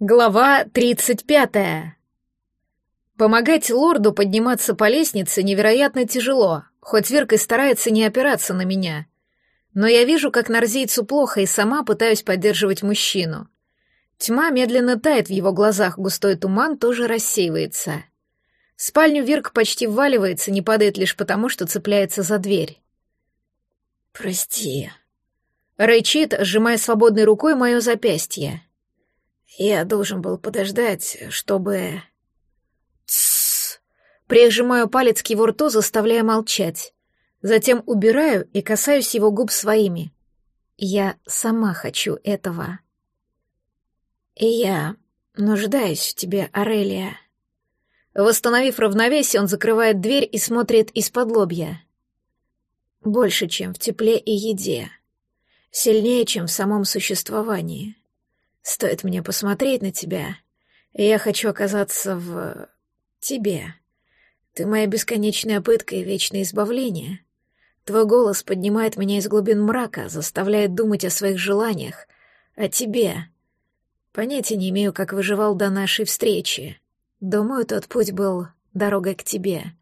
Глава 35. Помогать лорду подниматься по лестнице невероятно тяжело, хоть Верка и старается не опираться на меня. Но я вижу, как нарзейцу плохо, и сама пытаюсь поддерживать мужчину. Тьма медленно тает в его глазах, густой туман тоже рассеивается. В спальню Вирк почти вваливается, не падает лишь потому, что цепляется за дверь. «Прости», — рычит, сжимая свободной рукой мое запястье. Я должен был подождать, чтобы... Тссс. Прижимаю палец к его рту, заставляя молчать. Затем убираю и касаюсь его губ своими. Я сама хочу этого. И я нуждаюсь в тебе, Арелия. Восстановив равновесие, он закрывает дверь и смотрит из-под лобья. Больше, чем в тепле и еде. Сильнее, чем в самом существовании. Стоит мне посмотреть на тебя, и я хочу оказаться в... тебе. Ты моя бесконечная пытка и вечное избавление. Твой голос поднимает меня из глубин мрака, заставляет думать о своих желаниях, о тебе. Понятия не имею, как выживал до нашей встречи. Думаю, тот путь был дорогой к тебе.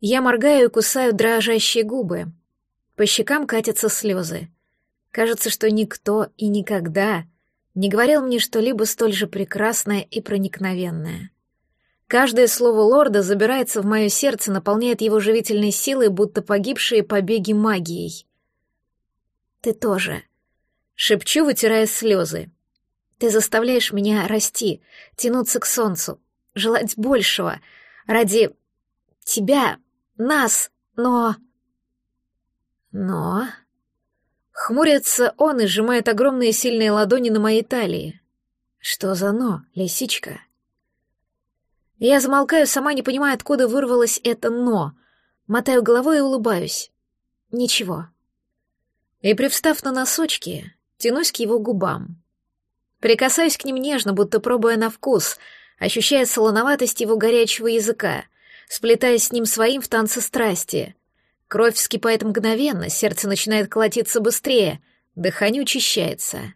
Я моргаю и кусаю дрожащие губы. По щекам катятся слезы. Кажется, что никто и никогда не говорил мне что-либо столь же прекрасное и проникновенное. Каждое слово лорда забирается в мое сердце, наполняет его живительной силой, будто погибшие побеги магией. «Ты тоже», — шепчу, вытирая слезы. «Ты заставляешь меня расти, тянуться к солнцу, желать большего, ради тебя, нас, но...» «Но...» Хмурится он и сжимает огромные сильные ладони на моей талии. Что за «но», лисичка? Я замолкаю, сама не понимая, откуда вырвалось это «но». Мотаю головой и улыбаюсь. Ничего. И, привстав на носочки, тянусь к его губам. Прикасаюсь к ним нежно, будто пробуя на вкус, ощущая солоноватость его горячего языка, сплетаясь с ним своим в танце страсти, Кровь вскипает мгновенно, сердце начинает колотиться быстрее, дыхание учащается.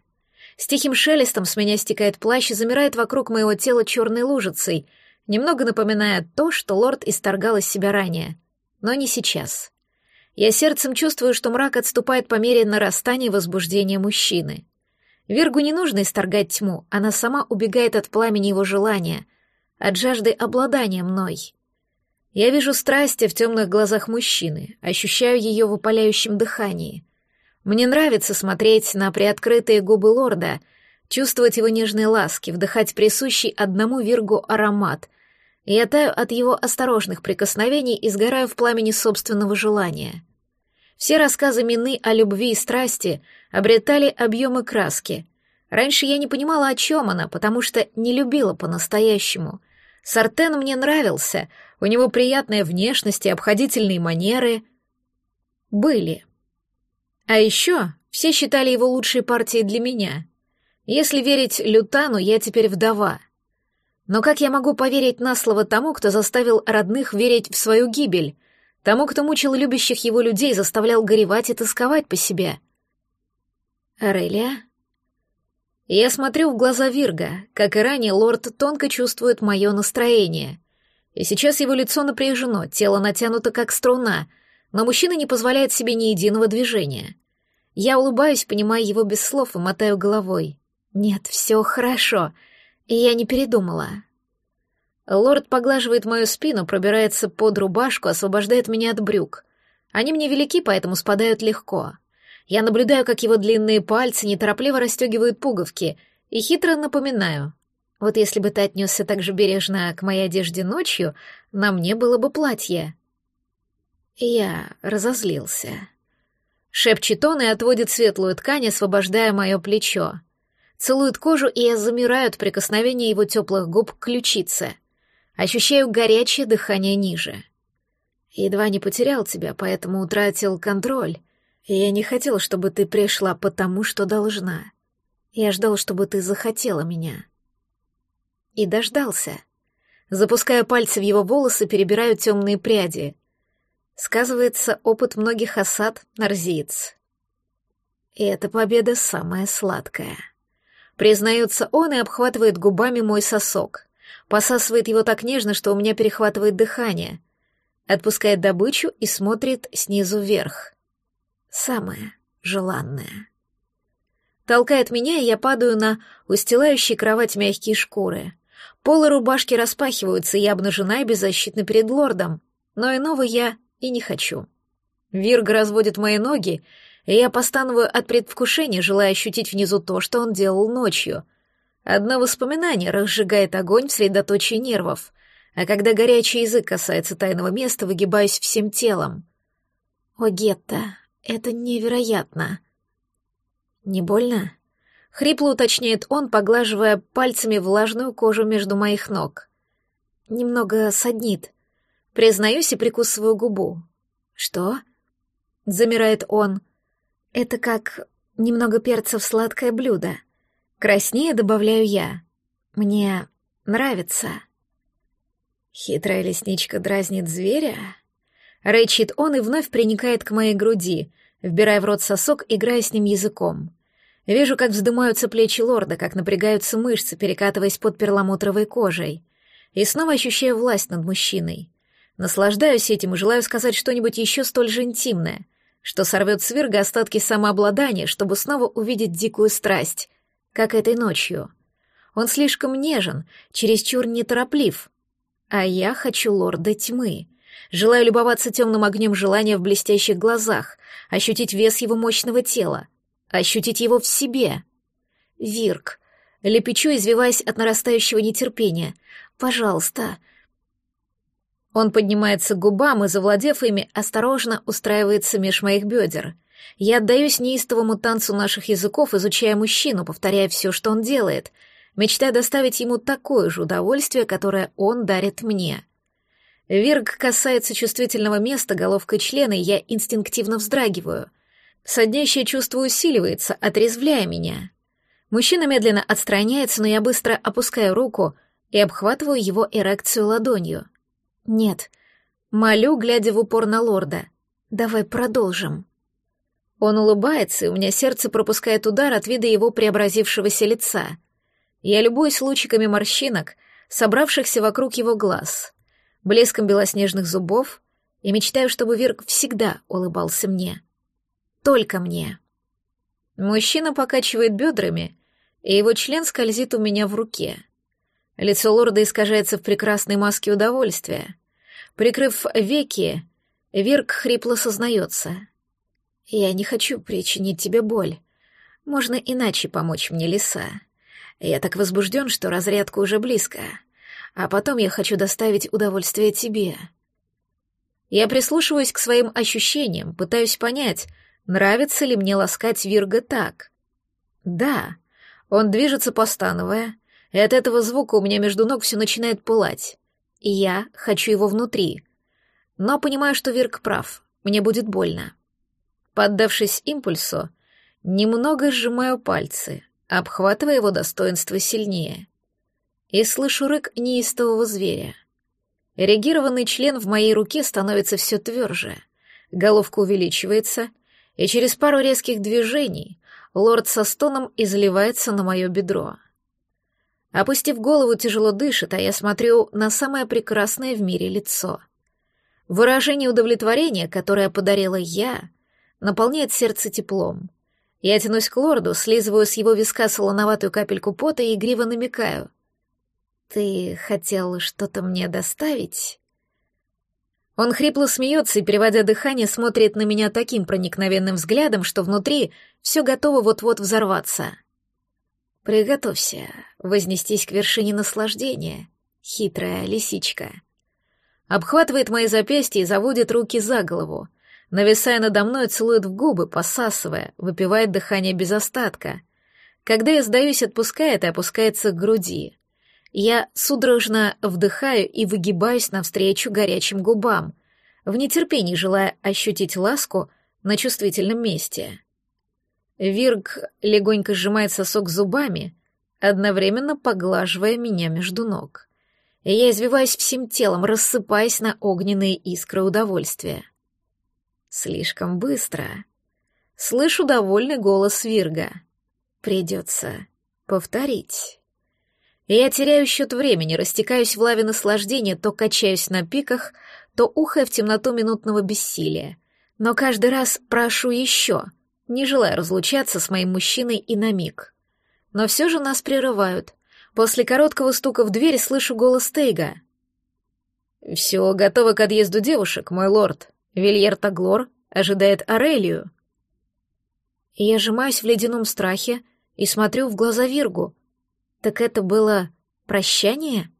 С тихим шелестом с меня стекает плащ и замирает вокруг моего тела черной лужицей, немного напоминая то, что лорд исторгал из себя ранее. Но не сейчас. Я сердцем чувствую, что мрак отступает по мере нарастания возбуждения мужчины. Вергу не нужно исторгать тьму, она сама убегает от пламени его желания, от жажды обладания мной. Я вижу страсти в темных глазах мужчины, ощущаю ее в опаляющем дыхании. Мне нравится смотреть на приоткрытые губы лорда, чувствовать его нежные ласки, вдыхать присущий одному Виргу аромат. Я таю от его осторожных прикосновений и сгораю в пламени собственного желания. Все рассказы Мины о любви и страсти обретали объемы краски. Раньше я не понимала, о чем она, потому что не любила по-настоящему. Сартен мне нравился — у него приятная внешность и обходительные манеры. Были. А еще все считали его лучшей партией для меня. Если верить Лютану, я теперь вдова. Но как я могу поверить на слово тому, кто заставил родных верить в свою гибель, тому, кто мучил любящих его людей, заставлял горевать и тосковать по себе? Арелия? Я смотрю в глаза Вирга, как и ранее лорд тонко чувствует мое настроение. И сейчас его лицо напряжено, тело натянуто как струна, но мужчина не позволяет себе ни единого движения. Я улыбаюсь, понимая его без слов, и мотаю головой. Нет, все хорошо, и я не передумала. Лорд поглаживает мою спину, пробирается под рубашку, освобождает меня от брюк. Они мне велики, поэтому спадают легко. Я наблюдаю, как его длинные пальцы неторопливо расстегивают пуговки, и хитро напоминаю. Вот если бы ты отнесся так же бережно к моей одежде ночью, на мне было бы платье. Я разозлился. Шепчет он и отводит светлую ткань, освобождая мое плечо. Целует кожу, и я замираю от прикосновения его теплых губ к ключице. Ощущаю горячее дыхание ниже. Едва не потерял тебя, поэтому утратил контроль. Я не хотел, чтобы ты пришла потому, что должна. Я ждал, чтобы ты захотела меня. И дождался. Запуская пальцы в его волосы, перебираю темные пряди. Сказывается опыт многих осад нарзиец. И эта победа самая сладкая. Признается он и обхватывает губами мой сосок. Посасывает его так нежно, что у меня перехватывает дыхание. Отпускает добычу и смотрит снизу вверх. Самое желанное. Толкает меня, и я падаю на устилающие кровать мягкие шкуры. Полы рубашки распахиваются, я обнажена и беззащитна перед лордом. Но иного я и не хочу. Вирг разводит мои ноги, и я постановую от предвкушения, желая ощутить внизу то, что он делал ночью. Одно воспоминание разжигает огонь в средоточии нервов, а когда горячий язык касается тайного места, выгибаюсь всем телом. О, Гетта, это невероятно. Не больно? Хрипло уточняет он, поглаживая пальцами влажную кожу между моих ног. Немного саднит. Признаюсь и прикусываю губу. Что? Замирает он. Это как немного перца в сладкое блюдо. Краснее добавляю я. Мне нравится. Хитрая лесничка дразнит зверя. Рычит он и вновь приникает к моей груди, вбирая в рот сосок, играя с ним языком. Вижу, как вздымаются плечи лорда, как напрягаются мышцы, перекатываясь под перламутровой кожей. И снова ощущаю власть над мужчиной. Наслаждаюсь этим и желаю сказать что-нибудь еще столь же интимное, что сорвет с Вирга остатки самообладания, чтобы снова увидеть дикую страсть, как этой ночью. Он слишком нежен, чересчур нетороплив. А я хочу лорда тьмы. Желаю любоваться темным огнем желания в блестящих глазах, ощутить вес его мощного тела, ощутить его в себе. Вирк. Лепечу, извиваясь от нарастающего нетерпения. «Пожалуйста, он поднимается к губам и, завладев ими, осторожно устраивается меж моих бедер. Я отдаюсь неистовому танцу наших языков, изучая мужчину, повторяя все, что он делает, мечтая доставить ему такое же удовольствие, которое он дарит мне. Вирг касается чувствительного места головкой члена, и я инстинктивно вздрагиваю. Соднящее чувство усиливается, отрезвляя меня. Мужчина медленно отстраняется, но я быстро опускаю руку и обхватываю его эрекцию ладонью — «Нет. Молю, глядя в упор на лорда. Давай продолжим». Он улыбается, и у меня сердце пропускает удар от вида его преобразившегося лица. Я любуюсь лучиками морщинок, собравшихся вокруг его глаз, блеском белоснежных зубов, и мечтаю, чтобы Вирк всегда улыбался мне. Только мне. Мужчина покачивает бедрами, и его член скользит у меня в руке. Лицо лорда искажается в прекрасной маске удовольствия. Прикрыв веки, Вирк хрипло сознается. «Я не хочу причинить тебе боль. Можно иначе помочь мне, лиса. Я так возбужден, что разрядка уже близко. А потом я хочу доставить удовольствие тебе». Я прислушиваюсь к своим ощущениям, пытаюсь понять, нравится ли мне ласкать Вирга так. Да, он движется постановая, и от этого звука у меня между ног все начинает пылать. И я хочу его внутри. Но понимаю, что Вирк прав, мне будет больно. Поддавшись импульсу, немного сжимаю пальцы, обхватывая его достоинство сильнее. И слышу рык неистового зверя. Эрегированный член в моей руке становится все тверже. Головка увеличивается, и через пару резких движений лорд со стоном изливается на мое бедро. Опустив голову, тяжело дышит, а я смотрю на самое прекрасное в мире лицо. Выражение удовлетворения, которое подарила я, наполняет сердце теплом. Я тянусь к лорду, слизываю с его виска солоноватую капельку пота и игриво намекаю. «Ты хотел что-то мне доставить?» Он хрипло смеется и, переводя дыхание, смотрит на меня таким проникновенным взглядом, что внутри все готово вот-вот взорваться. Приготовься вознестись к вершине наслаждения, хитрая лисичка. Обхватывает мои запястья и заводит руки за голову, нависая надо мной, целует в губы, посасывая, выпивает дыхание без остатка. Когда я сдаюсь, отпускает и опускается к груди. Я судорожно вдыхаю и выгибаюсь навстречу горячим губам, в нетерпении желая ощутить ласку на чувствительном месте. Вирг легонько сжимает сосок зубами, одновременно поглаживая меня между ног. Я извиваюсь всем телом, рассыпаясь на огненные искры удовольствия. Слишком быстро. Слышу довольный голос Вирга. Придется повторить. Я теряю счет времени, растекаюсь в лаве наслаждения, то качаюсь на пиках, то ухая в темноту минутного бессилия. Но каждый раз прошу еще, не желая разлучаться с моим мужчиной и на миг. Но все же нас прерывают. После короткого стука в дверь слышу голос Тейга. «Все готово к отъезду девушек, мой лорд. Вильер Таглор ожидает Арелию». Я сжимаюсь в ледяном страхе и смотрю в глаза Виргу. Так это было прощание?